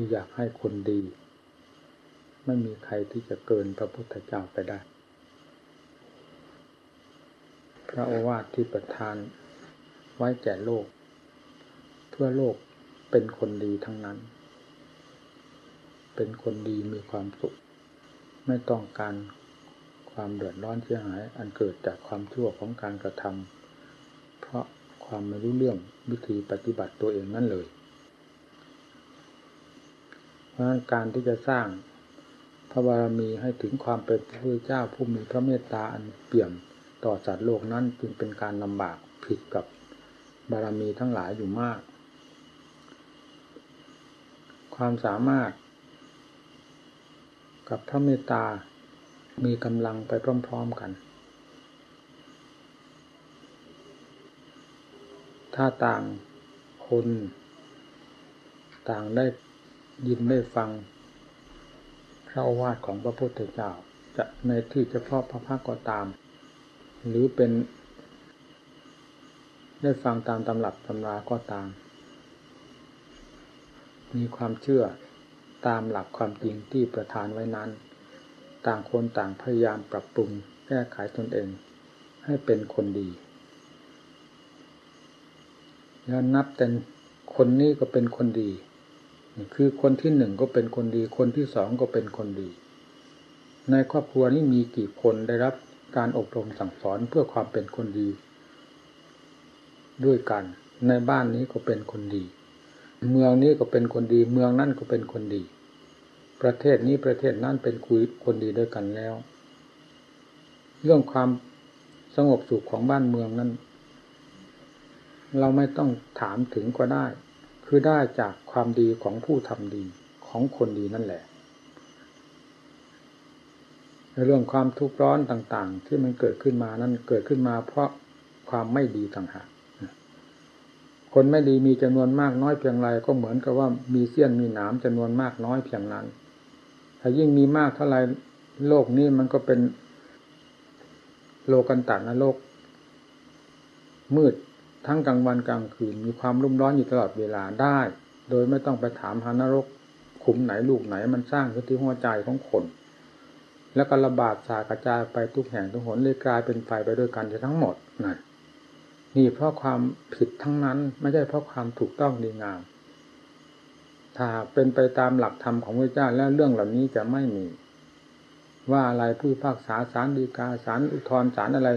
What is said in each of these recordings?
คืออยากให้คนดี ไม่มีใครที่จะเกินพระพุทธเจ้าไปได้ พระโอวาทที่ประทานไว้แก่โลก เพื่อโลกเป็นคนดีทั้งนั้น เป็นคนดีมีความสุข ไม่ต้องการความเดือดร้อนเสียหาย อันเกิดจากความชั่วของการกระทำเพราะความไม่รู้เรื่องวิธีปฏิบัติตัวเองนั่นเลย ราะการที่จะสร้างพระบารมีให้ถึงความเป็นพระพุทธเจ้าผู้มีพระเมตตาอันเปี่ยมต่อสัตว์โลกนั้นจึงเป็นการลำบากผิดกับบารมีทั้งหลายอยู่มาก ความสามารถ กับพระเมตตามีกำลังไปพร้อมๆกัน ถ้าต่างคน ต่างได้ ยินได้ฟัง พระวาทของพระพุทธเจ้า จะในที่เฉพาะพระพักก็ตาม หรือเป็น ได้ฟังตามตำรับตำราก็ตาม มีความเชื่อตามหลักความจริงที่ประทานไว้นั้น ต่างคนต่างพยายามปรับปรุงแก้ไขตนเอง ให้เป็นคนดีแล้วนับแต่คนนี้ก็เป็นคนดี คือคนที่หนึ่งก็เป็นคนดี คนที่สองก็เป็นคนดี ในครอบครัวนี้มีกี่คนได้รับการอบรมสั่งสอนเพื่อความเป็นคนดี ด้วยกัน ในบ้านนี้ก็เป็นคนดี เมืองนี้ก็เป็นคนดี เมืองนั่นก็เป็นคนดี ประเทศนี้ประเทศนั้นเป็นคุยคนดีด้วยกันแล้ว เรื่องความสงบสุขของบ้านเมืองนั้น เราไม่ต้องถามถึงก็ได้ คือได้จากความดีของผู้ทำดีของคนดีนั่นแหละเรื่องความทุกข์ร้อนต่างๆ ที่มันเกิดขึ้นมานั้นเกิดขึ้นมา เพราะความไม่ดีต่างหากคนไม่ดีมีจำนวนมากน้อยเพียงไรก็เหมือนกับว่ามีเสี้ยนมีหนามจำนวนมากน้อยเพียงนั้น ถ้ายิ่งมีมากเท่าไรโลกนี้มันก็เป็นโลกันตานรกมืด ทั้งกลางวันกลางคืน มีความรุ่มร้อนอยู่ตลอดเวลาได้ โดยไม่ต้องไปถามหานรกขุมไหนลูกไหนมันสร้างขึ้นที่หัวใจของคน แล้วก็ระบาดสากระจายไปทุกแห่งทุกหนเลยกลายเป็นไฟไปด้วยกันทั้งหมดนั่นนี่เพราะความผิดทั้งนั้นไม่ใช่เพราะความถูกต้องดีงาม ถ้าเป็นไปตามหลักธรรมของพระเจ้าแล้วเรื่องเหล่านี้จะไม่มี ว่าอะไรผู้ภาคษาสารดีกาสารอุทธรสารอะไร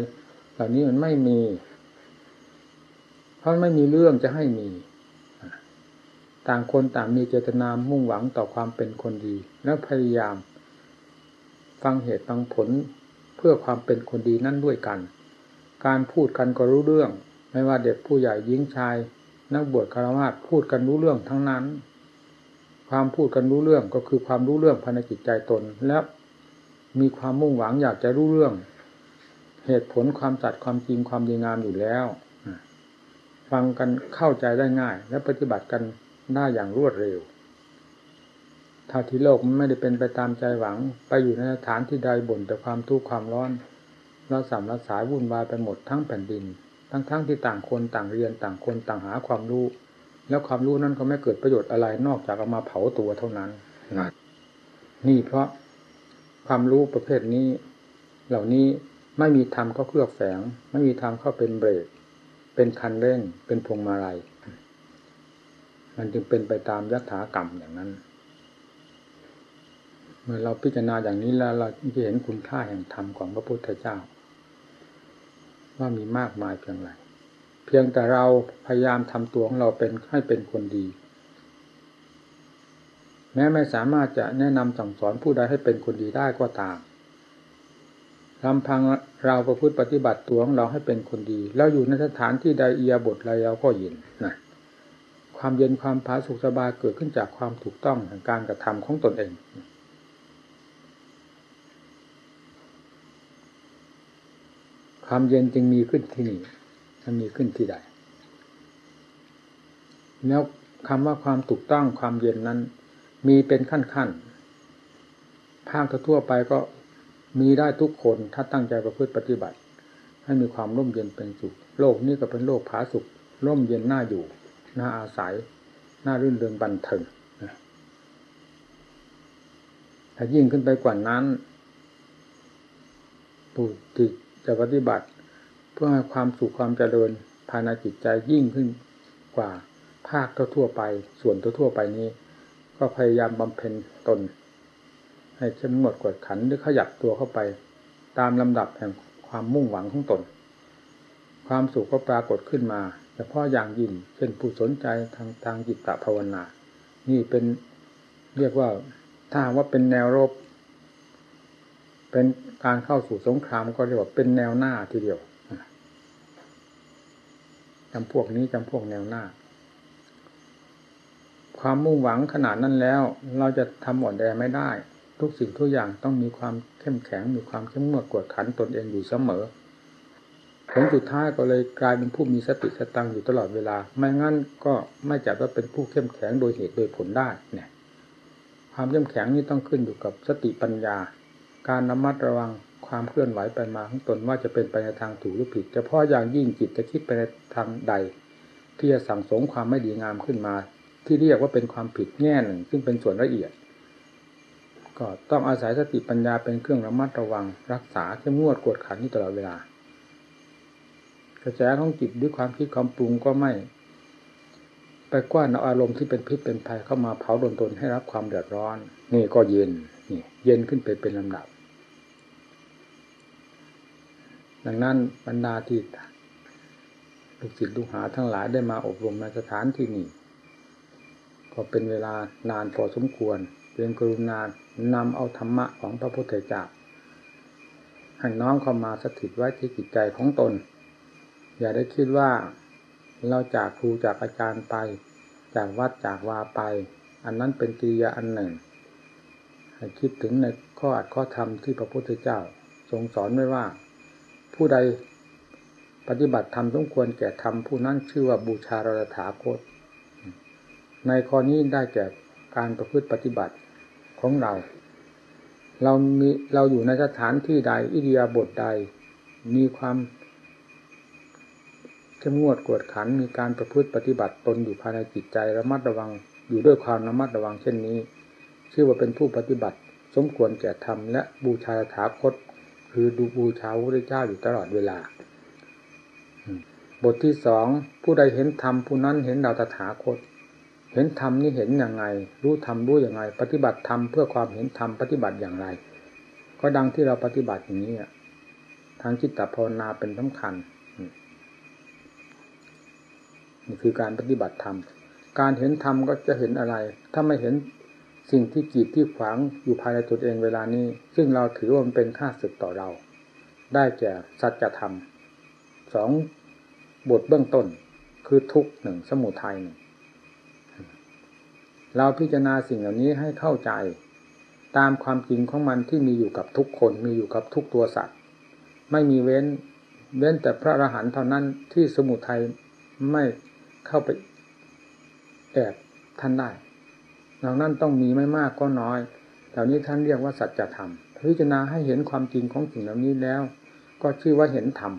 เหล่านี้มันไม่มี เพราะไม่มีเรื่องจะให้มี ต่างคนต่างมีเจตนามุ่งหวังต่อความเป็นคนดี แล้วพยายาม ฟังเหตุฟังผลเพื่อความเป็นคนดีนั่นด้วยกัน การพูดกันก็รู้เรื่อง ไม่ว่าเด็กผู้ใหญ่หญิงชาย นักบวชคารวะพูดกันรู้เรื่องทั้งนั้น ความพูดกันรู้เรื่องก็คือความรู้เรื่องภายในจิตใจตนและมีความมุ่งหวังอยากจะรู้เรื่อง เหตุผลความจัดความจริงความดีงามอยู่แล้ว ฟังกันเข้าใจได้ง่าย และปฏิบัติกันได้อย่างรวดเร็ว ถ้าที่โลกมันไม่ได้เป็นไปตามใจหวัง ไปอยู่ในสถานที่ใดบ่นแต่ความทุกข์ความร้อนเราสามรัสายวุ่นวายไปหมดทั้งแผ่นดิน ทั้งๆทที่ต่างคนต่างเรียนต่างคนต่างหาความรู้ แล้วความรู้นั้นก็ไม่เกิดประโยชน์อะไรนอกจากเอามาเผาตัวเท่านั้นนะนี่เพราะความรู้ประเภทนี้ เหล่านี้ไม่มีธรรมเข้าเคลือบแฝง ไม่มีธรรมเข้าเป็นเบรก เป็นคันเร่ง เป็นพวงมาลัย มันจึงเป็นไปตามยถากรรมอย่างนั้น เมื่อเราพิจารณาอย่างนี้แล้วเราจะเห็นคุณค่าแห่งธรรมของพระพุทธเจ้า ว่ามีมากมายเพียงไรเพียงแต่เราพยายามทำตัวของเราเป็นให้เป็นคนดี แม้ไม่สามารถจะแนะนำสั่งสอนผู้ใดให้เป็นคนดีได้ก็ตาม ลำพังเราประพฤติปฏิบัติตัวของเราให้เป็นคนดี แล้วอยู่ในสถานที่ใดเอียบทอะไรเราก็ยินนะความเย็นความผาสุขสบายเกิดขึ้นจากความถูกต้องแห่งการกระทำของตนเอง ความเย็นจึงมีขึ้นที่นี่มันมีขึ้นที่ใด แล้วคำว่าความถูกต้องความเย็นนั้น มีเป็นขั้นขั้นภาคทั่วไปก็ มีได้ทุกคนถ้าตั้งใจประพฤติปฏิบัติ ให้มีความร่มเย็นเป็นสุข โลกนี้ก็เป็นโลกผาสุข ร่มเย็นน่าอยู่น่าอาศัยน่ารื่นเริงบันเทิงถ้ายิ่งขึ้นไปกว่านั้นผู้ที่จะปฏิบัติ เพื่อให้ความสุขความเจริญภายในจิตใจยิ่งขึ้นกว่าภาคทั่วไป ส่วนทั่วไปนี้ ก็พยายามบำเพ็ญตน ให้เข้มงวดกวดขันหรือขยับตัวเข้าไป ตามลำดับแห่งความมุ่งหวังของตน ความสุขก็ปรากฏขึ้นมาเฉพาะอย่างยิ่งเช่นผู้สนใจทางทางจิตตภาวนา นี่เป็นเรียกว่าถ้าว่าเป็นแนวรบ เป็นการเข้าสู่สงครามก็เรียกว่าเป็นแนวหน้าทีเดียวจำพวกนี้จำพวกแนวหน้า ความมุ่งหวังขนาดนั้นแล้ว เราจะทำอ่อนแอไม่ได้ ทุกสิ่งทุกอย่างต้องมีความเข้มแข็งมีความเข้มงวดกวดขันตนเองอยู่เสมอผลสุดท้ายก็เลยกลายเป็นผู้มีสติสตังอยู่ตลอดเวลา ไม่งั้นก็ไม่จัดว่าเป็นผู้เข้มแข็งโดยเหตุโดยผลได้เนี่ย ความเข้มแข็งนี่ต้องขึ้นอยู่กับสติปัญญา การระมัดระวังความเคลื่อนไหวไปมาของตนว่าจะเป็นไปในทางถูกหรือผิดเฉพาะอย่างยิ่งจิตจะคิดไปในทางใด ที่จะสั่งสมความไม่ดีงามขึ้นมา ที่เรียกว่าเป็นความผิดแง่หนึ่ง ซึ่งเป็นส่วนละเอียด ก็ต้องอาศัยสติปัญญาเป็นเครื่องระมัดระวัง รักษาเข้มงวดกวดขันอยู่ตลอดเวลา กระแสของจิตด้วยความคิดความปรุงก็ไม่ ไปกว้านเอาอารมณ์ที่เป็นพิษเป็นภัยเข้ามาเผาดนตนให้รับความเดือดร้อน นี่ก็เย็นนี่เย็นขึ้นไปเป็นลำดับ ดังนั้นบรรดาที่ลูกศิษย์ลูกหาทั้งหลายได้มาอบรมในสถานที่นี้ก็เป็นเวลานานพอสมควร เป็นกรุณานำเอาธรรมะของพระพุทธเจ้าให้น้องเข้ามาสถิตไว้ที่จิตใจของตน อย่าได้คิดว่าเราจากครูจากอาจารย์ไป จากวัดจากวาไป อันนั้นเป็นกิริยาอันหนึ่ง ให้คิดถึงในข้ออัดข้อธรรมที่พระพุทธเจ้า ทรงสอนไว้ว่า ผู้ใดปฏิบัติธรรมสมควรแก่ธรรมผู้นั้นชื่อว่าบูชาเราถาคต ในข้อนี้ได้แก่การประพฤติปฏิบัติ ของเรา เรามีเราอยู่ในสถานที่ใด อิริยาบถใด มีความเข้มงวดกวดขันมีการประพฤติปฏิบัติตนอยู่ภายในจิตใจระมัดระวังอยู่ด้วยความระมัดระวังเช่นนี้ ชื่อว่าเป็นผู้ปฏิบัติ สมควรแก่ธรรมและบูชาถาคต คือดูบูชาพระเจ้าอยู่ตลอดเวลา บทที่สองผู้ใดเห็นธรรมผู้นั้นเห็นเราตถาคต เห็นธรรมนี่เห็นอย่างไง รู้ธรรมรู้อย่างไรปฏิบัติธรรมเพื่อความเห็นธรรมปฏิบัติอย่างไร ก็ดังที่เราปฏิบัติอย่างนี้ทางจิตตภาวนาเป็นสำคัญนี่คือการปฏิบัติธรรม การเห็นธรรมก็จะเห็นอะไร ถ้าไม่เห็นสิ่งที่กีดที่ขวางอยู่ภายในตัวเองเวลานี้ ซึ่งเราถือว่ามันเป็นค่าศึกต่อเรา ได้แก่สัจธรรมสองบทเบื้องต้น คือทุกหนึ่งสมุทัยหนึ่ง เราพิจารณาสิ่งเหล่านี้ให้เข้าใจ ตามความจริงของมันที่มีอยู่กับทุกคนมีอยู่กับทุกตัวสัตว์ ไม่มีเว้นเว้นแต่พระอรหันต์เท่านั้นที่สมุทัยไม่เข้าไปแอบท่านได้ดังนั้นต้องมีไม่มากก็น้อย เหล่านี้ท่านเรียกว่าสัจธรรม พิจารณาให้เห็นความจริงของสิ่งเหล่านี้แล้ว ก็ชื่อว่าเห็นธรรม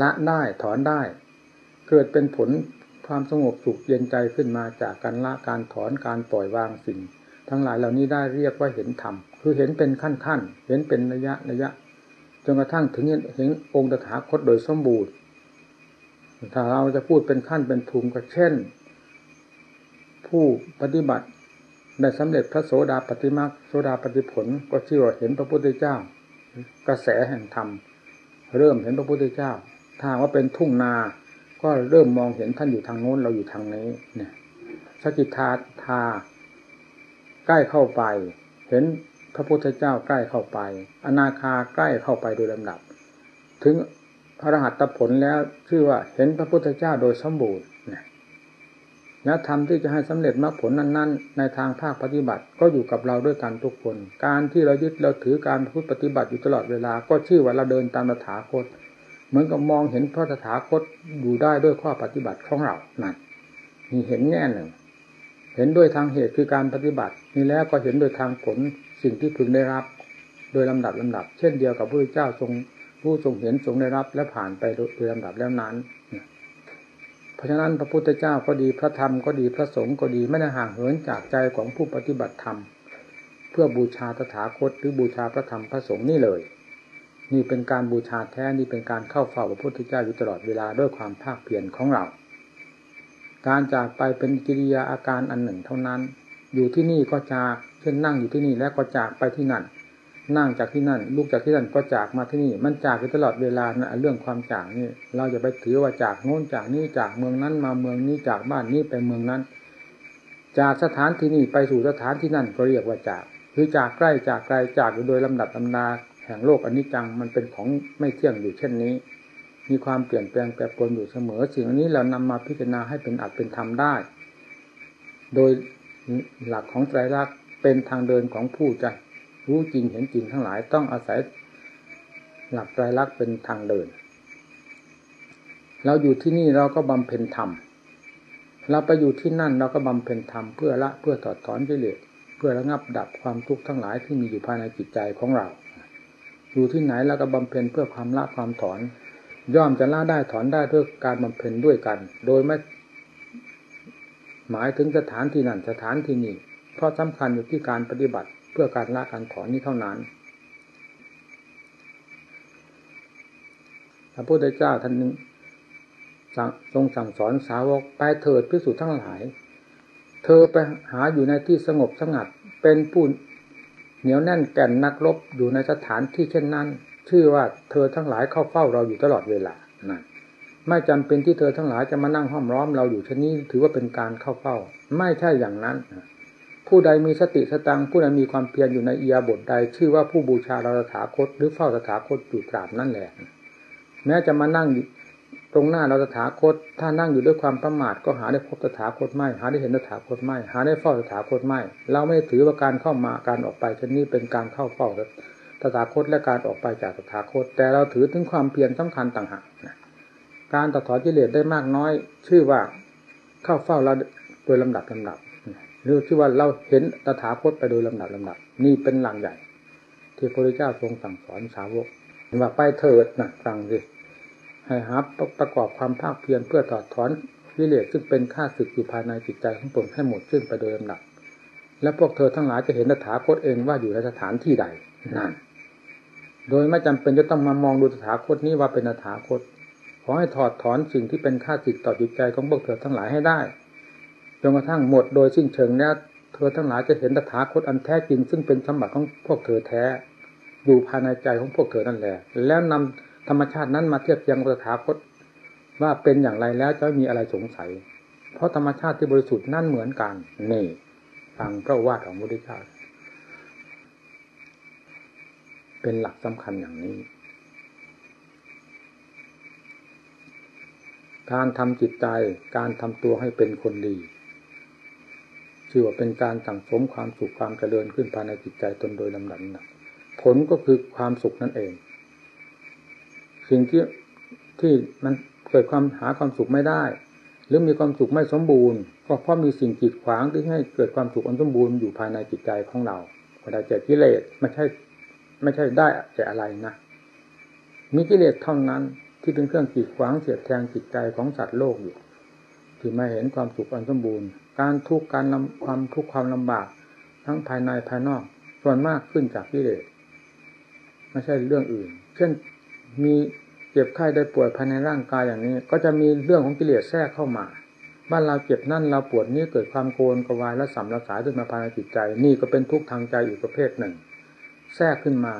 ละได้ถอนได้ เกิดเป็นผล ความสงบสุขเย็นใจขึ้นมาจากการละการถอนการปล่อยวางสิ่ง ทั้งหลายเหล่านี้ได้เรียกว่าเห็นธรรมคือเห็นเป็นขั้นขั้นเห็นเป็นระยะระยะจนกระทั่งถึงเห็นองค์ตถาคตโดยสมบูรณ์ ถ้าเราจะพูดเป็นขั้นเป็นภูมิก็เช่น ผู้ปฏิบัติได้สำเร็จพระโสดาปฏิมาโสดาปฏิผล ก็ชื่อว่าเห็นพระพุทธเจ้า กระแสแห่งธรรม เริ่มเห็นพระพุทธเจ้าถ้าว่าเป็นทุ่งนา ก็เริ่มมองเห็นท่านอยู่ทางโน้นเราอยู่ทางนี้เนี่ยสกิทาทาใกล้เข้าไป เห็นพระพุทธเจ้าใกล้เข้าไป อนาคาใกล้เข้าไปโดยลำดับ ถึงพระรหัสตผลแล้วชื่อว่าเห็นพระพุทธเจ้าโดยสมบูรณ์แล้วทำที่จะให้สำเร็จมรรคผลนั้น ๆ ในทางภาคปฏิบัติก็อยู่กับเราด้วยกันทุกคน การที่เรายึดเราถือการพูดปฏิบัติอยู่ตลอดเวลา ก็ชื่อว่าเราเดินตามตถาคต เหมือนกับมองเห็นพระตถาคตอยู่ได้ด้วยข้อปฏิบัติของเรานั่นมีเห็นแง่หนึ่ง เห็นด้วยทางเหตุคือการปฏิบัตินี่แล้วก็เห็นโดยทางผลสิ่งที่พึงได้รับ โดยลำดับลำดับ เช่นเดียวกับพระพุทธเจ้าทรงผู้ทรงเห็นทรงได้รับและผ่านไปโดยลำดับแล้วนั้น เพราะฉะนั้นพระพุทธเจ้าก็ดีพระธรรมก็ดีพระสงฆ์ก็ดีไม่ได้ห่างเหินจากใจของผู้ปฏิบัติธรรม เพื่อบูชาตถาคตหรือบูชาพระธรรมพระสงฆ์นี่เลย นี่เป็นการบูชาแท้นี่เป็นการเข้าเฝ้าพระพุทธเจ้าอยู่ตลอดเวลาด้วยความภาคเพียรของเรา การจากไปเป็นกิริยาอาการอันหนึ่งเท่านั้น อยู่ที่นี่ก็จากเช่นนั่งอยู่ที่นี่แล้วก็จากไปที่นั่น นั่งจากที่นั่น ลูกจากที่นั่นก็จากมาที่นี่ มันจากอยู่ตลอดเวลานะเรื่องความจากนี่ เราจะไปถือว่าจากโน้นจากนี้จากเมืองนั้นมาเมืองนี้จากบ้านนี้ไปเมืองนั้น จากสถานที่นี้ไปสู่สถานที่นั่นก็เรียกว่าจาก คือจากใกล้จากไกลจากโดยลำดับลำนา แห่งโลกอนิจจังมันเป็นของไม่เที่ยงอยู่เช่นนี้ มีความเปลี่ยนแปลงแปรปรวนอยู่เสมอ สิ่งนี้เรานำมาพิจารณาให้เป็นอัตเป็นธรรมได้ โดยหลักของไตรลักษณ์เป็นทางเดินของผู้จะรู้จริงเห็นจริงทั้งหลายต้องอาศัยหลักไตรลักษณ์เป็นทางเดิน เราอยู่ที่นี่เราก็บำเพ็ญธรรม เราไปอยู่ที่นั่นเราก็บำเพ็ญธรรมเพื่อละเพื่อถอดถอนกิเลสเพื่อระงับดับความทุกข์ทั้งหลายที่มีอยู่ภายในจิตใจของเรา อยู่ที่ไหนเราก็บำเพ็ญเพื่อความละความถอน ย่อมจะละได้ถอนได้ด้วยการบำเพ็ญด้วยกัน โดยไม่หมายถึงสถานที่นั่นสถานที่นี้เพราะสำคัญอยู่ที่การปฏิบัติเพื่อการละการถอนนี้เท่านั้นพระพุทธเจ้าท่านนึงทรงสั่งสอนสาวกไปเถิดพิสูจน์ทั้งหลาย เธอไปหาอยู่ในที่สงบสงัดเป็นผู้ เหนียวแน่นแก่นนักรบอยู่ในสถานที่เช่นนั้น ชื่อว่าเธอทั้งหลายเข้าเฝ้าเราอยู่ตลอดเวลานั่นไม่จำเป็นที่เธอทั้งหลายจะมานั่งห้อมร้อมเราอยู่เช่นนี้ถือว่าเป็นการเข้าเฝ้า ไม่ใช่อย่างนั้น ผู้ใดมีสติสตังผู้ใดมีความเพียรอยู่ในอียบทใด ชื่อว่าผู้บูชาเราถาคตหรือเฝ้าสถาคตอยู่ตราบนั่นแหละ แม้จะมานั่ง ตรงหน้าเราตถาคต ถ้านั่งอยู่ด้วยความประมาทก็หาได้พบตถาคตไม่ หาได้เห็นตถาคตไม่ หาได้เฝ้าตถาคตไม่ เราไม่ถือว่าการเข้ามาการออกไปเช่นนี้เป็นการเข้าเฝ้าตถาคตและการออกไปจากตถาคต แต่เราถือถึงความเพียรสำคัญต่างหากการตัดถอนกิเลสได้มากน้อย ชื่อว่าเข้าเฝ้าเราโดยลำดับลำดับหรือที่ว่าเราเห็นตถาคตไปโดยลำดับลำดับ นี่เป็นหลังใหญ่ ที่พระพุทธเจ้าทรงสั่งสอนสาวกว่าไปเถิดนะฟังสิ ให้หาประกอบความภาคเพียรเพื่อถอดถอนวิเลศซึ่งเป็นข้าศึกอยู่ภายในจิตใจของตนให้หมดสิ้นไปโดยลำดับและพวกเธอทั้งหลายจะเห็นตถาคตเองว่าอยู่ในสถานที่ใดนั่นโดยไม่จำเป็นจะต้องมามองดูตถาคตนี้ว่าเป็นตถาคตขอให้ถอดถอนสิ่งที่เป็นข้าศึกต่อจิตใจของพวกเธอทั้งหลายให้ได้จนกระทั่งหมดโดยสิ้นเชิงแล้วเธอทั้งหลายจะเห็นตถาคตอันแท้จริงซึ่งเป็นสมบัติของพวกเธอแท้ อยู่ภายในใจของพวกเธอนั่นแหละแล้วนำ ธรรมชาตินั้นมาเทียบเทียงตถาคตว่าเป็นอย่างไรแล้วจะมีอะไรสงสัย เพราะธรรมชาติที่บริสุทธิ์นั่นเหมือนกันนี่ฟังพระวาทของพระพุทธเจ้าเป็นหลักสำคัญอย่างนี้ การทำจิตใจการทำตัวให้เป็นคนดีชื่อว่าเป็นการสั่งสมความสุขความเจริญขึ้นภายในจิตใจตนโดยลำดับผลก็คือความสุขนั่นเอง สิ่งที่ที่มันเกิดความหาความสุขไม่ได้ หรือมีความสุขไม่สมบูรณ์ก็เพราะมีสิ่งกีดขวางที่ให้เกิดความสุขอันสมบูรณ์อยู่ภายในจิตใจของเราเวลาเจอกิเลสไม่ใช่ ไม่ใช่ได้แต่อะไรนะมีกิเลสเท่านั้นที่เป็นเครื่องกีดขวางเสียดแทงจิตใจของสัตว์โลกอยู่ที่ไม่เห็นความสุขอันสมบูรณ์ การทุกข์การความทุกข์ความลำบาก ทั้งภายในภายนอก ส่วนมากขึ้นจากกิเลสไม่ใช่เรื่องอื่น เช่น มีเจ็บไข้ได้ป่วยภายในร่างกายอย่างนี้ ก็จะมีเรื่องของกิเลสแทรกเข้ามาบ้านเราเจ็บนั่นเราปวดนี้เกิดความโกรกวายและสัมระสายขึ้นมาภายในจิตใจ นี่ก็เป็นทุกข์ทางใจอีกประเภทหนึ่ง แทรกขึ้นมา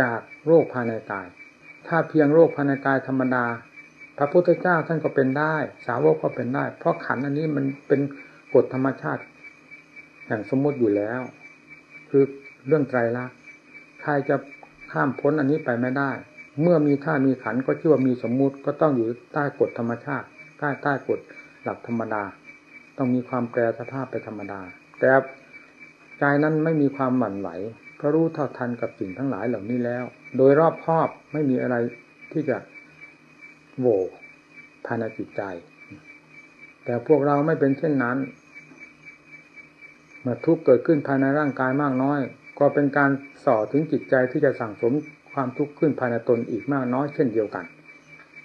จากโรคภายในกาย ถ้าเพียงโรคภายในกายธรรมดา พระพุทธเจ้าท่านก็เป็นได้ สาวกก็เป็นได้ เพราะขันอันนี้มันเป็นกฎธรรมชาติแห่งสมมติอยู่แล้ว คือเรื่องไตรลักษณ์ใครจะ ข้ามพ้นอันนี้ไปไม่ได้ เมื่อมีท่ามีขันก็ชื่อว่ามีสมมุติก็ต้องอยู่ใต้กฎธรรมชาติ ใต้ใต้กฎหลักธรรมดา ต้องมีความแปรสภาพไปธรรมดา แต่ใจนั้นไม่มีความหวั่นไหวเพราะรู้เท่าทันกับสิ่งทั้งหลายเหล่านี้แล้ว โดยรอบครอบไม่มีอะไรที่จะโวภายในจิตใจ แต่พวกเราไม่เป็นเช่นนั้นเมื่อทุกข์เกิดขึ้นภายในร่างกายมากน้อย ก็เป็นการส่อถึงจิตใจที่จะสั่งสมความทุกข์ขึ้นภายในตนอีกมากน้อยเช่นเดียวกัน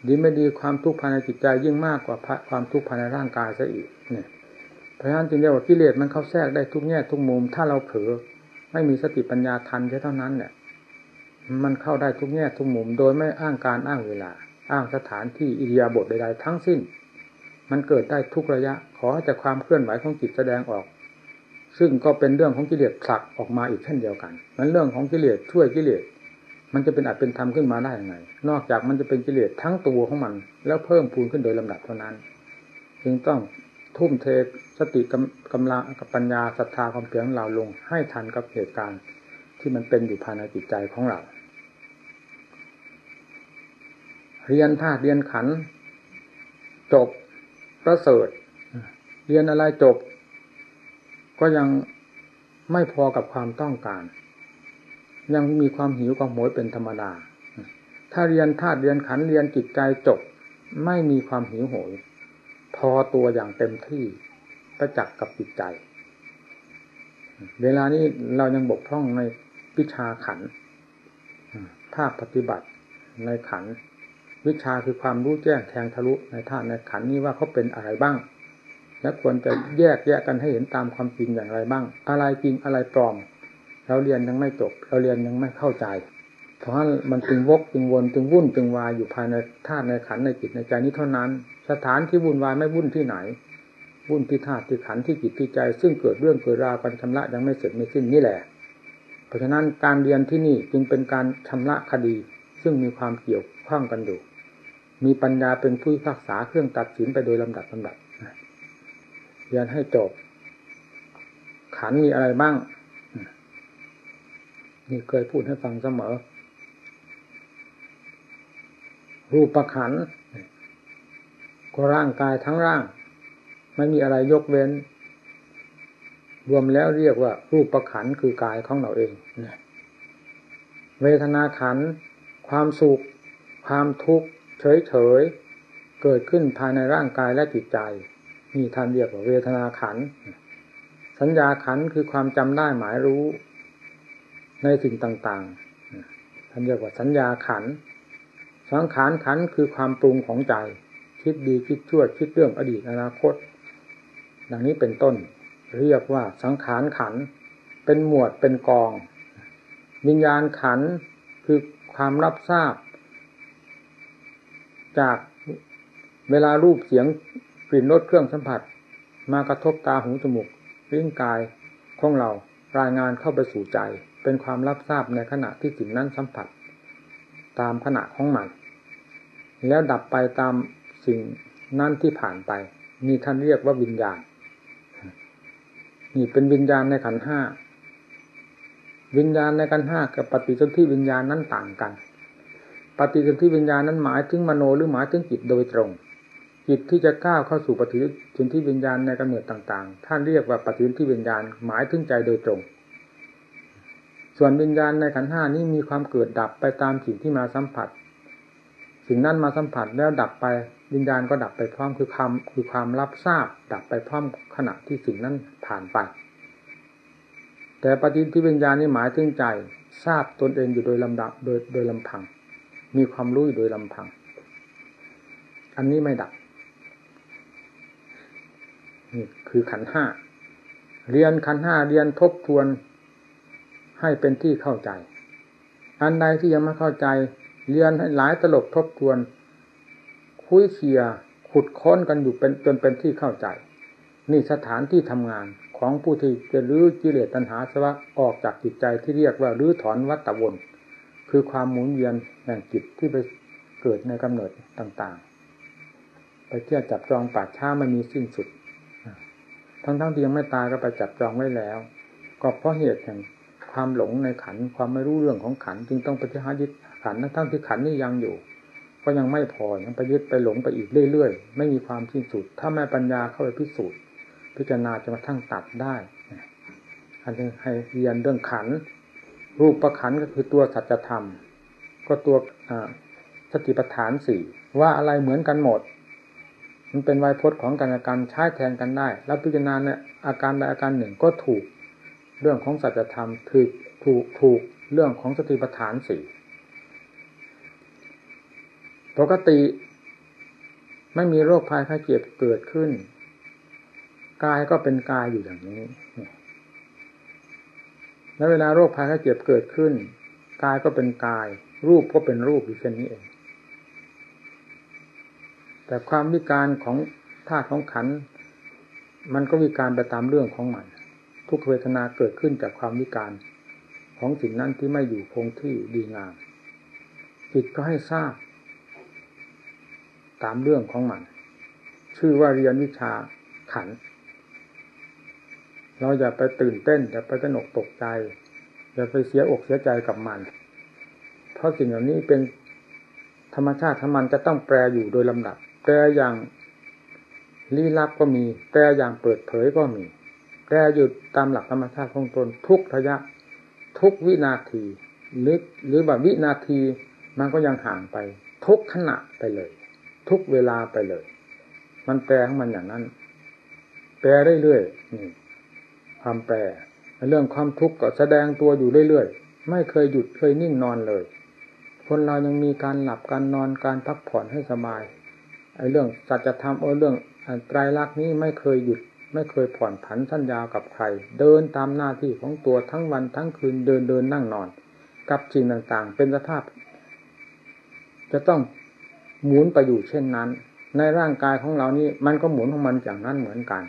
ดีไม่ดีความทุกข์ภายในจิตใจยิ่งมากกว่าความทุกข์ภายในร่างกายซะอีกเนี่ยเพราะฉะนั้นจึงเรียกว่ากิเลสมันเข้าแทรกได้ทุกแง่ทุกมุม ถ้าเราเผลอไม่มีสติปัญญาทันแค่เท่านั้นเนี่ยมันเข้าได้ทุกแง่ทุกมุม โดยไม่อ้างการอ้างเวลา อ้างสถานที่อิริยาบถใดๆทั้งสิ้น มันเกิดได้ทุกระยะ ขอแต่ความเคลื่อนไหวของจิตแสดงออก ซึ่งก็เป็นเรื่องของกิเลสผลักออกมาอีกเช่นเดียวกันมันเรื่องของกิเลสช่วยกิเลสมันจะเป็นอัดเป็นธรรมขึ้นมาได้ยังไง นอกจากมันจะเป็นกิเลสทั้งตัวของมัน แล้วเพิ่มพูนขึ้นโดยลำดับเท่านั้น จึงต้องทุ่มเทสติกำลังกับปัญญาศรัทธาความเพียรของเราลง ให้ทันกับเหตุการณ์ที่มันเป็นอยู่ภายในจิตใจของเรา เรียนธาตุเรียนขันจบประเสริฐ เรียนอะไรจบ ก็ยังไม่พอกับความต้องการ ยังมีความหิวความโหยเป็นธรรมดา ถ้าเรียนธาตุเรียนขันเรียนจิตใจจบ ไม่มีความหิวโหย พอตัวอย่างเต็มที่ประจักษ์กับจิตใจ เวลานี้เรายังบกพร่องในวิชาขันภาคปฏิบัติในขัน วิชาคือความรู้แจ้งแทงทะลุในธาตุในขันนี้ว่าเขาเป็นอะไรบ้าง และควรจะแยกแยกกันให้เห็นตามความจริงอย่างไรบ้าง อะไรจริงอะไรปลอม เราเรียนยังไม่จบ เราเรียนยังไม่เข้าใจ เพราะมันจึงวกจึงวนจึงวุ่นจึงวายอยู่ภายในธาตุในขันในจิตในใจนี้เท่านั้น สถานที่วุ่นวายไม่วุ่นที่ไหน วุ่นที่ธาตุที่ขันที่จิตที่ใจ ซึ่งเกิดเรื่องเกิดราวกันชำระยังไม่เสร็จไม่สิ้นนี่แหละ เพราะฉะนั้นการเรียนที่นี่จึงเป็นการชำระคดี ซึ่งมีความเกี่ยวข้องกันอยู่มีปัญญาเป็นผู้พักษาเครื่องตัดสินไปโดยลำดับลำดับ เรียนให้จบ ขันมีอะไรบ้าง นี่เคยพูดให้ฟังเสมอ รูปประขันก็ร่างกายทั้งร่าง ไม่มีอะไรยกเว้น รวมแล้วเรียกว่า รูปประขันคือกายของเราเองเวทนาขัน ความสุข ความทุกข์เฉยๆเกิดขึ้นภายในร่างกายและจิตใจ นี่ท่านเรียกว่าเวทนาขัน สัญญาขันคือความจำได้หมายรู้ ในสิ่งต่างๆท่านเรียกว่าสัญญาขัน สังขารขันคือความปรุงของใจ คิดดีคิดชั่วคิดเรื่องอดีตอนาคต ดังนี้เป็นต้น เรียกว่าสังขารขัน เป็นหมวดเป็นกอง วิญญาณขันคือความรับทราบ จากเวลารูปเสียง กลิ่นรสเครื่องสัมผัส มากระทบตาหูจมูกร่างกายของเรารายงานเข้าไปสู่ใจ เป็นความรับทราบในขณะที่สิ่งนั้นสัมผัส ตามขณะของมัน แล้วดับไปตามสิ่งนั้นที่ผ่านไป มีท่านเรียกว่าวิญญาณนี่เป็นวิญญาณในขันห้าวิญญาณในขันห้ากับปฏิสนธิวิญญาณนั้นต่างกัน ปฏิสนธิวิญญาณนั้นหมายถึงมโนหรือหมายถึงจิตโดยตรง จิตที่จะก้าวเข้าสู่ปฏิสนธิวิญญาณในกำเนิดต่างๆ ท่านเรียกว่าปฏิสนธิวิญญาณหมายถึงใจโดยตรง ส่วนวิญญาณในขันห้านี้มีความเกิดดับไปตามสิ่งที่มาสัมผัส สิ่งนั้นมาสัมผัสแล้วดับไปวิญญาณก็ดับไปพร้อมคือความคือความรับทราบ ดับไปพร้อมขณะที่สิ่งนั้นผ่านไป แต่ปฏิทินวิญญาณนี้หมายถึงใจทราบตนเองอยู่โดยลำดับโดยโดยลำพัง มีความรู้อยู่โดยลำพัง อันนี้ไม่ดับ นี่คือขันห้าเรียนขันห้าเรียนทบทวนให้เป็นที่เข้าใจ อันใดที่ยังไม่เข้าใจ เรียนให้หลายตลบทบทวน คุยเคียขุดค้นกันอยู่เป็นจนเป็นที่เข้าใจ นี่สถานที่ทำงานของผู้ที่จะรื้อกิเลสตัณหาสวะออกจากจิตใจที่เรียกว่ารื้อถอนวัตตะวน คือความหมุนเวียนแห่งจิตที่ไปเกิดในกำเนิดต่างๆ ไปเที่ยวจับจองป่าช้าไม่มีสิ้นสุด ทั้งๆที่ยังไม่ตายก็ไปจับจองไว้แล้ว ก็เพราะเหตุแห่งความหลงในขันความไม่รู้เรื่องของขันจึงต้องปฏิหายึดขันทั้งที่ขันนี่ยังอยู่ ก็ยังไม่พอยังไปยึดไปหลงไปอีกเรื่อยๆ ไม่มีความสิ้นสุด ถ้าแม่ปัญญาเข้าไปพิสูจน์ พิจารณาจะมาทั้งตัดได้อันนี้ให้เรียนเรื่องขัน รูปประขันก็คือตัวสัจธรรม ก็ตัวสติปัฏฐานสี่ว่าอะไรเหมือนกันหมด มันเป็นไวยพจน์ของการการใช้แทนกันได้ แล้วพิจารณาเนี่ยอาการใดอาการหนึ่งก็ถูกเรื่องของสัจธรรมถูกถูกถูกเรื่องของสติปัฏฐานสี่ปกติไม่มีโรคภัยไข้เจ็บเกิดขึ้น กายก็เป็นกายอยู่อย่างนี้ แล้วเวลาโรคภัยไข้เจ็บเกิดขึ้น กายก็เป็นกาย รูปก็เป็นรูปอยู่เช่นนี้เอง แต่ความวิการของธาตุของขัน มันก็วิการไปตามเรื่องของมัน ทุกเวทนาเกิดขึ้นจากความวิการของสิ่งนั้นที่ไม่อยู่คงที่ดีงามจิตก็ให้ทราบ ตามเรื่องของมัน ชื่อว่าเรียนวิชาขัน เราอย่าไปตื่นเต้นอย่าไปตนกตกใจอย่าไปเสียอกเสียใจกับมัน เพราะสิ่งเหล่านี้เป็นธรรมชาติทั้งมันจะต้องแปรอยู่โดยลำดับ แปรอย่างลี้ลับก็มีแปรอย่างเปิดเผยก็มีแปรอยู่ตามหลักธรรมชาติของตนทุกระยะ ทุกวินาทีหรือหรือแบบวินาทีมันก็ยังห่างไป ทุกขณะไปเลย ทุกเวลาไปเลย มันแปลของมันอย่างนั้น แปลเรื่อยๆนี่ความแปลเรื่องความทุกข์ก็แสดงตัวอยู่เรื่อยๆ ไม่เคยหยุดเคยนิ่งนอนเลย คนเรายังมีการหลับการนอนการพักผ่อนให้สบาย ไอ้เรื่องสัจธรรมเออเรื่องไตรลักษณ์นี้ไม่เคยหยุด ไม่เคยผ่อนผันสัญญากับใคร เดินตามหน้าที่ของตัวทั้งวันทั้งคืนเดินเดินนั่งนอน กับสิ่งต่างๆ เป็นสภาพ จะต้องหมุนไปอยู่เช่นนั้น ในร่างกายของเรานี่มันก็หมุนของมันอย่างนั้นเหมือนกัน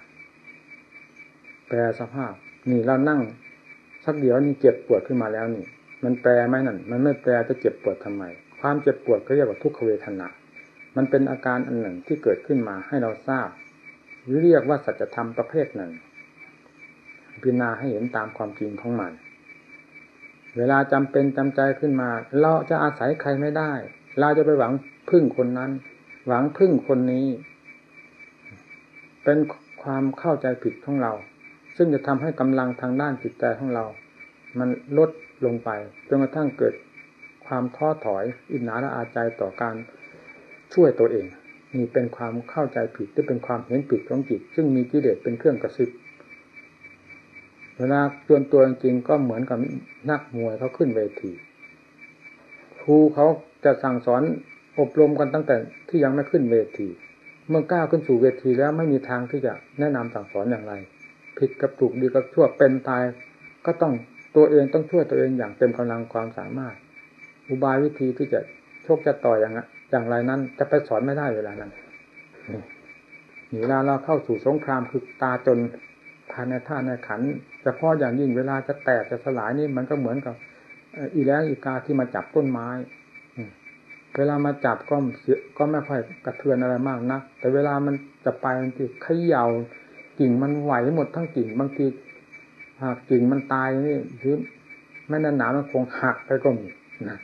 แปลสภาพ นี่เรานั่ง สักเดี๋ยวนี่เจ็บปวดขึ้นมาแล้วนี่ มันแปลไหมนั่น มันไม่แปลจะเจ็บปวดทำไม ความเจ็บปวดก็เรียกว่าทุกขเวทนา มันเป็นอาการอันหนึ่งที่เกิดขึ้นมาให้เราทราบ หรือเรียกว่าสัจธรรมประเภทหนึ่ง พิจารณาให้เห็นตามความจริงของมัน เวลาจำเป็นจำใจขึ้นมา เราจะอาศัยใครไม่ได้ เราจะไปหวังพึ่งคนนั้น หวังพึ่งคนนี้ เป็นความเข้าใจผิดของเรา ซึ่งจะทำให้กำลังทางด้านจิตใจของเรา มันลดลงไปจนกระทั่งเกิดความท้อถอยอิจฉาละอาใจต่อการ ช่วยตัวเองนี่เป็นความเข้าใจผิดที่เป็นความเห็นผิดของจิต ซึ่งมีกิเลสเป็นเครื่องกระซิบเวลาจวนตัวจริงก็เหมือนกับนักมวยเขาขึ้นเวทีครูเขาจะสั่งสอนอบรมกันตั้งแต่ที่ยังไม่ขึ้นเวที เมื่อก้าวขึ้นสู่เวทีแล้วไม่มีทางที่จะแนะนำสั่งสอนอย่างไร ผิดกับถูกดีกับชั่วเป็นตาย ก็ต้องตัวเองต้องช่วยตัวเองอย่างเต็มกำลังความสามารถ อุบายวิธีที่จะโชคจะต่อยอย่าง อย่างไรนั้นจะไปสอนไม่ได้เวลานั้นนี่เวลาเราเข้าสู่สงครามคือตาจนภายในท่าในขันเฉพาะอย่างยิ่งเวลาจะแตกจะสลายนี่มันก็เหมือนกับอีแล้งอีกาที่มาจับต้นไม้เวลามาจับก็ก็ไม่ค่อยกระเทือนอะไรมากนะแต่เวลามันจะไปบางทีเขย่ากิ่งมันไหวหมดทั้งกิ่งบางทีหากกิ่งมันตายนี่หรือไม่นานหนามันคงหักไปก็มีนะ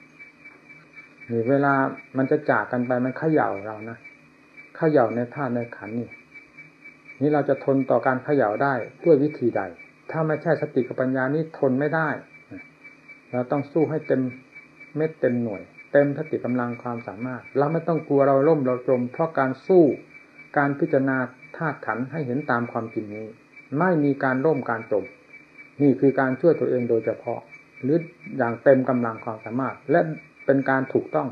เวลามันจะจากกันไปมันเขย่าเรานะเขย่าในธาตุในขันนี่นี่เราจะทนต่อการเขย่าได้ด้วยวิธีใด ถ้าไม่ใช่สติกับปัญญานี้ทนไม่ได้เราต้องสู้ให้เต็มเม็ดเต็มหน่วย เต็มสติกำลังความสามารถ เราไม่ต้องกลัวเราล่มเราจมเพราะการสู้การพิจารณาธาตุขันให้เห็นตามความจริงนี้ ไม่มีการล่มการจมนี่คือการช่วยตัวเองโดยเฉพาะ หรืออย่างเต็มกำลังความสามารถ และ เป็นการถูกต้อง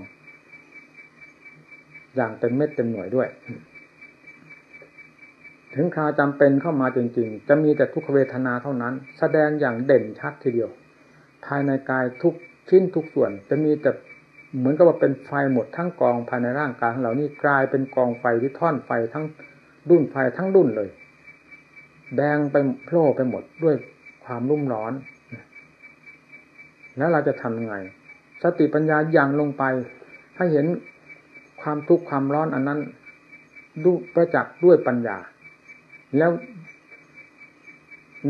อย่างเต็มเม็ดเต็มหน่วยด้วย ถึงคราวจำเป็นเข้ามาจริง ๆ จะมีแต่ทุกขเวทนาเท่านั้น แสดงอย่างเด่นชัดทีเดียว ภายในกายทุกชิ้นทุกส่วน จะมีแต่เหมือนกับว่าเป็นไฟหมดทั้งกองภายในร่างกายของเรานี่กลายเป็นกองไฟที่ท่อนไฟทั้งดุนไฟทั้งดุนเลย แดงไปโผล่ไปหมดด้วยความรุ่มร้อน แล้วเราจะทำยังไง สติปัญญาอย่างลงไป ให้เห็นความทุกข์ความร้อนอันนั้นดูประจักษ์ด้วยปัญญา แล้ว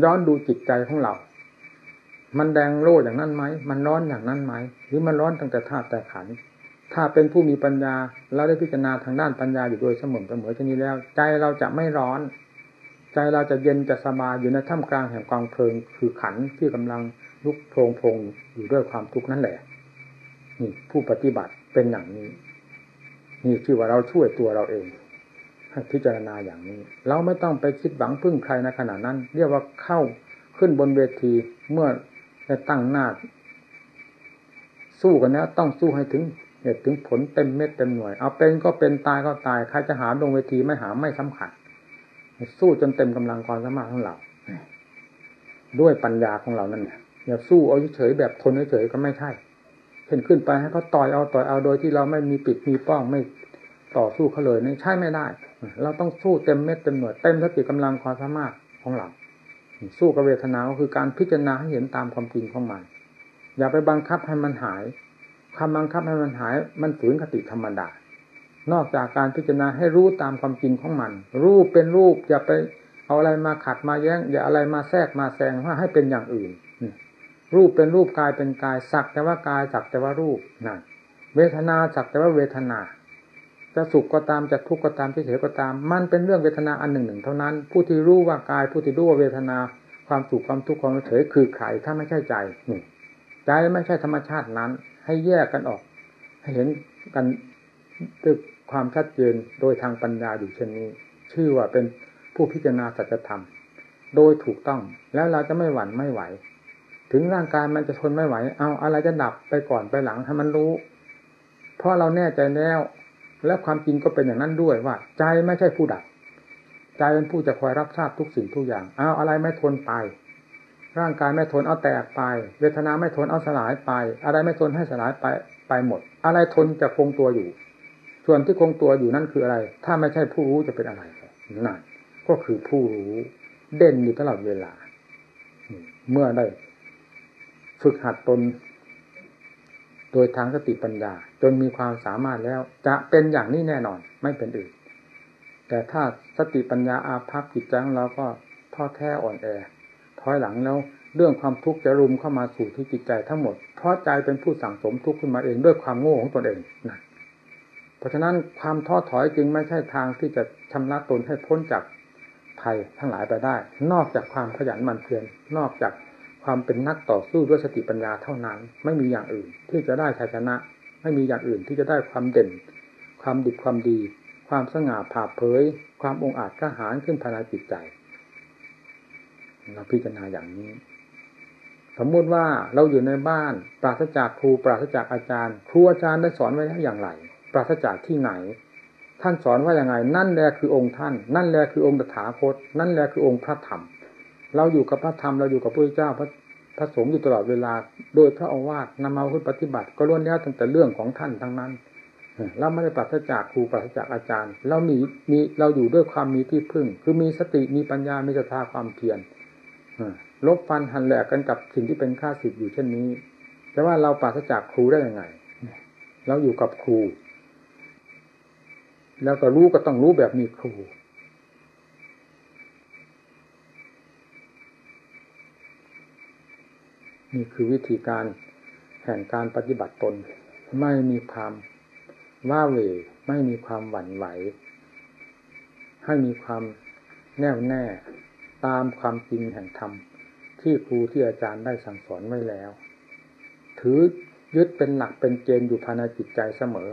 ย้อนดูจิตใจของเรา มันแดงโล่อย่างนั้นไหม มันร้อนอย่างนั้นไหม หรือมันร้อนตั้งแต่ธาตุแต่ขัน ถ้าเป็นผู้มีปัญญา เราได้พิจารณาทางด้านปัญญาอยู่โดยเสมอเสมอเช่นนี้แล้ว ใจเราจะไม่ร้อน ใจเราจะเย็นจะสบายอยู่ในท่ามกลางแห่งกองเพลิง คือขันที่กำลังลุกโพลงพงอยู่ด้วยความทุกข์นั่นแหละ นี่ผู้ปฏิบัติเป็นอย่างนี้ นี่ชื่อว่าเราช่วยตัวเราเองให้พิจารณาอย่างนี้ เราไม่ต้องไปคิดหวังพึ่งใครในขณะนั้น เรียกว่าเข้าขึ้นบนเวทีเมื่อจะตั้งหน้า สู้กันแล้วต้องสู้ให้ถึงเหตุถึงผลเต็มเม็ดเต็มหน่วย เอาเป็นก็เป็นตายก็ตายใครจะหาลงเวทีไม่หาไม่สำคัญสู้จนเต็มกำลังความสามารถของเราด้วยปัญญาของเรานั่นแหละอย่าสู้เอาเฉยแบบทนเฉยก็ไม่ใช่ เห็นขึ้นไปให้เขาต่อยเอาต่อยเอาโดยที่เราไม่มีปิดมีป้องไม่ต่อสู้เขาเลยนี่ใช่ไม่ได้ เราต้องสู้เต็มเม็ดเต็มหน่วยเต็มสติกำลังความสามารถของเราสู้กับเวทนาก็คือการพิจารณาให้เห็นตามความจริงของมัน อย่าไปบังคับให้มันหายความบังคับให้มันหาย มันฝืนคติธรรมดา นอกจากการพิจารณาให้รู้ตามความจริงของมัน รูปเป็นรูปอย่าไปเอาอะไรมาขัดมาแย้ง อย่าอะไรมาแทรกมาแซงว่าให้เป็นอย่างอื่น รูปเป็นรูปกายเป็นกายสักแต่ว่ากายสักแต่ว่ารูปนั่นเวทนาสักแต่ว่าเวทนา จะสุขก็ตามจะทุกข์ก็ตามเฉยๆก็ตาม มันเป็นเรื่องเวทนาอันหนึ่งหนึ่งเท่านั้น ผู้ที่รู้ว่ากายผู้ที่รู้ว่าเวทนาความสุขความทุกข์ความเฉยคือใครถ้าไม่ใช่ใจนี่ใจไม่ใช่ธรรมชาตินั้น ให้แยกกันออก ให้เห็นกันด้วยความชัดเจนโดยทางปัญญาอยู่เช่นนี้ ชื่อว่าเป็นผู้พิจารณาสัจธรรม โดยถูกต้องแล้วเราจะไม่หวั่นไม่ไหว ถึงร่างกายมันจะทนไม่ไหว เอาอะไรจะดับไปก่อนไปหลังให้มันรู้ เพราะเราแน่ใจแล้ว และความจริงก็เป็นอย่างนั้นด้วยว่า ใจไม่ใช่ผู้ดับ ใจเป็นผู้จะคอยรับทราบทุกสิ่งทุกอย่าง เอาอะไรไม่ทนไป ร่างกายไม่ทนเอาแตกไป เวทนาไม่ทนเอาสลายไป อะไรไม่ทนให้สลายไปไปหมด อะไรทนจะคงตัวอยู่ ส่วนที่คงตัวอยู่นั่นคืออะไร ถ้าไม่ใช่ผู้รู้จะเป็นอะไรนั่นก็คือผู้รู้ เด่นอยู่ตลอดเวลา เมื่อได้ ฝึกหัดตน โดยทางสติปัญญา จนมีความสามารถแล้ว จะเป็นอย่างนี้แน่นอน ไม่เป็นอื่น แต่ถ้าสติปัญญาอาภัพจิตใจของเราก็ท้อแท้อ่อนแอถอยหลังแล้วเรื่องความทุกข์จะรุมเข้ามาสู่ที่จิตใจทั้งหมด เพราะใจเป็นผู้สั่งสมทุกข์ขึ้นมาเองด้วยความโง่ของตนเองนะเพราะฉะนั้นความท้อถอยจึงไม่ใช่ทางที่จะชำระตนให้พ้นจากภัยทั้งหลายไปได้ นอกจากความขยันหมั่นเพียรนอกจาก ความเป็นนักต่อสู้ด้วยสติปัญญาเท่านั้น ไม่มีอย่างอื่น ที่จะได้ชัยชนะ ไม่มีอย่างอื่นที่จะได้ความเด่น ความดีความดี ความสง่าผ่าเผย ความองอาจกล้าหาญขึ้นภายในจิตใจเราพิจารณาอย่างนี้ สมมติว่าเราอยู่ในบ้าน ปราศจากครูปราศจากอาจารย์ครูอาจารย์ได้สอนไว้แล้วอย่างไร ปราศจากที่ไหน ท่านสอนว่าอย่างไง นั่นแหละคือองค์ท่าน นั่นแหละคือองค์ตถาคต นั่นแหละคือองค์พระธรรม เราอยู่กับพระธรรมเราอยู่กับพระเจ้าพระพระสงฆ์อยู่ตลอดเวลา โดยพระอาวาสนำมาปฏิบัติ ก็ล้วนแล้วตั้งแต่เรื่องของท่านทั้งนั้นเราไม่ได้ปราศจากครูปราศจากอาจารย์ เรามีมีเราอยู่ด้วยความมีที่พึ่ง คือมีสติมีปัญญามีศรัทธาความเพียรลบฟันหันแหลกกันกับสิ่งที่เป็นค่าสิทธิ์อยู่เช่นนี้แต่ว่าเราปราศจากครูได้ยังไง เราอยู่กับครู แล้วก็รู้ก็ต้องรู้แบบมีครู นี่คือวิธีการแห่งการปฏิบัติตน ไม่มีความว่าเวไม่มีความหวั่นไหว ให้มีความแน่วแน่ตามความจริงแห่งธรรม ที่ครูที่อาจารย์ได้สั่งสอนไว้แล้ว ถือยึดเป็นหลักเป็นเกณฑ์อยู่ภายในจิตใจเสมอ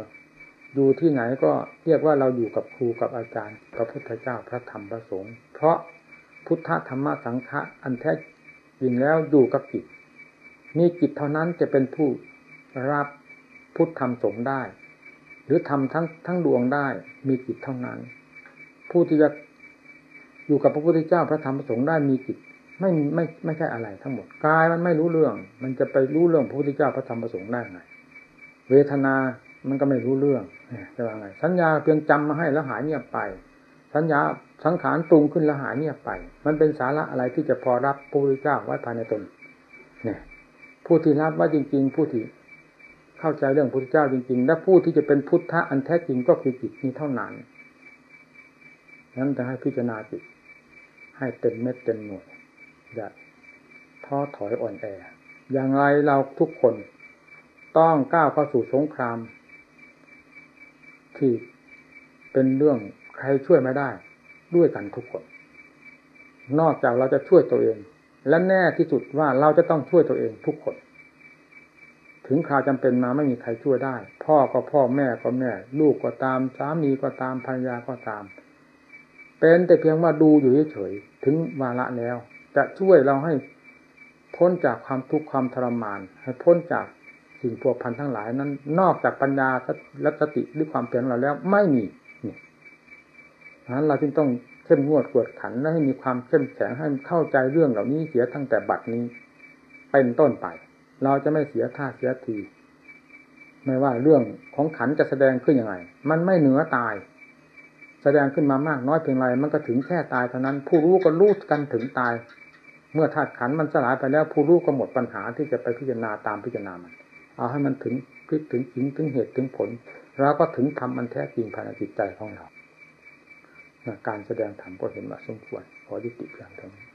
อยู่ที่ไหนก็เรียกว่าเราอยู่กับครูกับอาจารย์พระพุทธเจ้าพระธรรมพระสงฆ์เพราะพุทธธรรมสังฆะอันแท้จริงแล้วอยู่กับจิต มีจิตเท่านั้นจะเป็นผู้รับพุทธธรรมสงฆ์ได้ หรือทำทั้งทั้งดวงได้ มีจิตเท่านั้น ผู้ที่จะอยู่กับพระพุทธเจ้าพระธรรมพระสงฆ์ได้มีจิตไม่ไม่ไม่ใช่อะไรทั้งหมดกายมันไม่รู้เรื่อง มันจะไปรู้เรื่องพระพุทธเจ้าพระธรรมพระสงฆ์ได้ไงเวทนา มันก็ไม่รู้เรื่องจะว่าไง สัญญาเพียงจำมาให้แล้วหายเงียบไป สัญญาสังขารปรุงขึ้นแล้วหายเงียบไป มันเป็นสาระอะไรที่จะพอรับพระพุทธเจ้าไว้ภายในตนเนี่ย ผู้ที่รับว่าจริง ๆ ผู้ที่เข้าใจเรื่องพระพุทธเจ้าจริง ๆ และผู้ที่จะเป็นพุทธะอันแท้จริงก็คือจิตนี้เท่านั้นนั้นจะให้พิจารณาจิต ให้เต็มเม็ดเต็มหน่วยอย่าท้อถอยอ่อนแอ อย่างไรเราทุกคนต้องก้าวเข้าสู่สงคราม ที่เป็นเรื่องใครช่วยไม่ได้ ด้วยกันทุกคน นอกจากเราจะช่วยตัวเอง และแน่ที่สุดว่าเราจะต้องช่วยตัวเองทุกคน ถึงคราวจำเป็นมาไม่มีใครช่วยได้ พ่อก็พ่อแม่ก็แม่ ลูกก็ตามสามีก็ตามภรรยาก็ตาม เป็นแต่เพียงว่าดูอยู่เฉยๆถึงวาระแล้ว จะช่วยเราให้พ้นจากความทุกข์ความทรมาน ให้พ้นจากสิ่งพวกพันทั้งหลายนั้น นอกจากปัญญาและสติด้วยความเพียรเราแล้วไม่มีนี่ฉะนั้นเราจึงต้อง เข้มงวดกวดขันและให้มีความเข้มแข็งให้เข้าใจเรื่องเหล่านี้เสียตั้งแต่บัดนี้ เป็นต้นไป เราจะไม่เสียท่าเสียที ไม่ว่าเรื่องของขันจะแสดงขึ้นยังไง มันไม่เหนือตาย แสดงขึ้นมามากน้อยเพียงไรมันก็ถึงแค่ตายเท่านั้น ผู้รู้ก็รู้กันถึงตาย เมื่อธาตุขันมันสลายไปแล้ว ผู้รู้ก็หมดปัญหาที่จะไปพิจารณาตามพิจารณามัน เอาให้มันถึงพิถึงถึงถึงเหตุถึงผลแล้วก็ถึงทำมันแท้จริงภายในจิตใจของเรา การแสดงธรรมก็เห็นว่าสมควรขอยุติเพียงเท่านี้